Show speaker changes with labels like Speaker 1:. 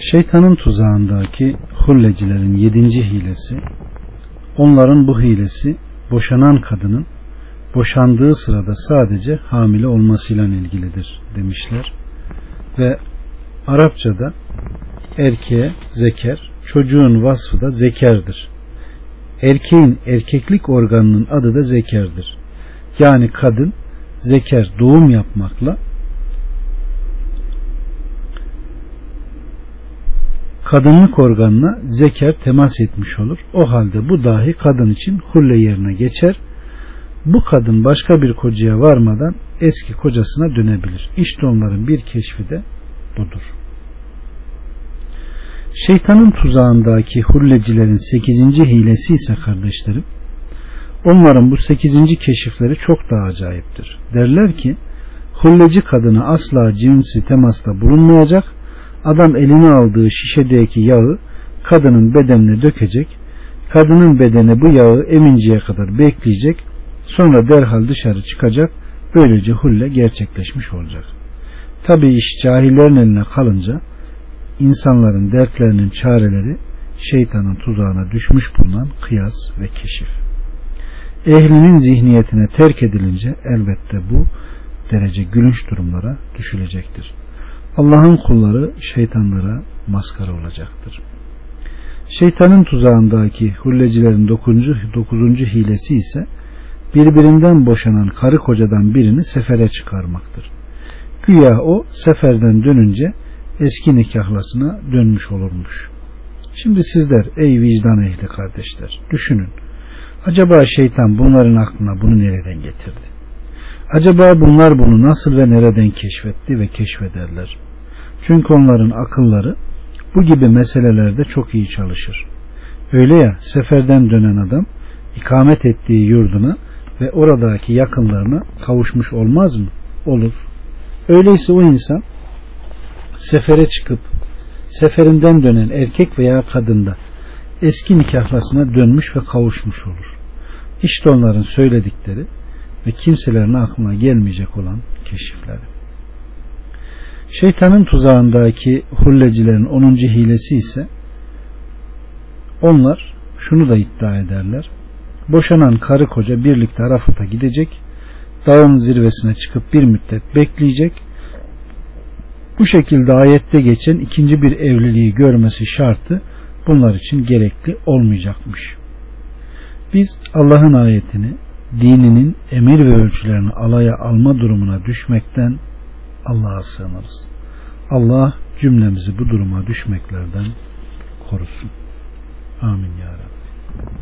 Speaker 1: Şeytanın tuzağındaki hullecilerin yedinci hilesi onların bu hilesi boşanan kadının boşandığı sırada sadece hamile olmasıyla ilgilidir demişler. Ve Arapçada erkeğe zeker çocuğun vasfı da zekerdir. Erkeğin erkeklik organının adı da zekerdir. Yani kadın zeker doğum yapmakla kadınlık organına zeker temas etmiş olur. O halde bu dahi kadın için hulle yerine geçer. Bu kadın başka bir kocaya varmadan eski kocasına dönebilir. İşte onların bir keşfi de budur. Şeytanın tuzağındaki hullecilerin sekizinci hilesi ise kardeşlerim, onların bu sekizinci keşifleri çok daha acayiptir. Derler ki, hulleci kadını asla cinsi temasta bulunmayacak, Adam eline aldığı şişedeki yağı kadının bedenine dökecek. Kadının bedeni bu yağı eminceye kadar bekleyecek. Sonra derhal dışarı çıkacak. Böylece hulle gerçekleşmiş olacak. Tabi iş cahillerin eline kalınca insanların dertlerinin çareleri şeytanın tuzağına düşmüş bulunan kıyas ve keşif. Ehlinin zihniyetine terk edilince elbette bu derece gülünç durumlara düşülecektir. Allah'ın kulları şeytanlara maskara olacaktır. Şeytanın tuzağındaki hullecilerin dokuzuncu, dokuzuncu hilesi ise birbirinden boşanan karı kocadan birini sefere çıkarmaktır. Güya o seferden dönünce eski nikahlasına dönmüş olurmuş. Şimdi sizler ey vicdan ehli kardeşler düşünün. Acaba şeytan bunların aklına bunu nereden getirdi? Acaba bunlar bunu nasıl ve nereden keşfetti ve keşfederler? Çünkü onların akılları bu gibi meselelerde çok iyi çalışır. Öyle ya seferden dönen adam ikamet ettiği yurduna ve oradaki yakınlarına kavuşmuş olmaz mı? Olur. Öyleyse o insan sefere çıkıp seferinden dönen erkek veya kadında eski nikahlasına dönmüş ve kavuşmuş olur. İşte onların söyledikleri ve kimselerin aklına gelmeyecek olan keşifleri. Şeytanın tuzağındaki hullecilerin 10. hilesi ise onlar şunu da iddia ederler. Boşanan karı koca birlikte Arafat'a gidecek, dağın zirvesine çıkıp bir müddet bekleyecek. Bu şekilde ayette geçen ikinci bir evliliği görmesi şartı bunlar için gerekli olmayacakmış. Biz Allah'ın ayetini dininin emir ve ölçülerini alaya alma durumuna düşmekten Allah'a sığınırız. Allah cümlemizi bu duruma düşmeklerden korusun. Amin ya Rabbi.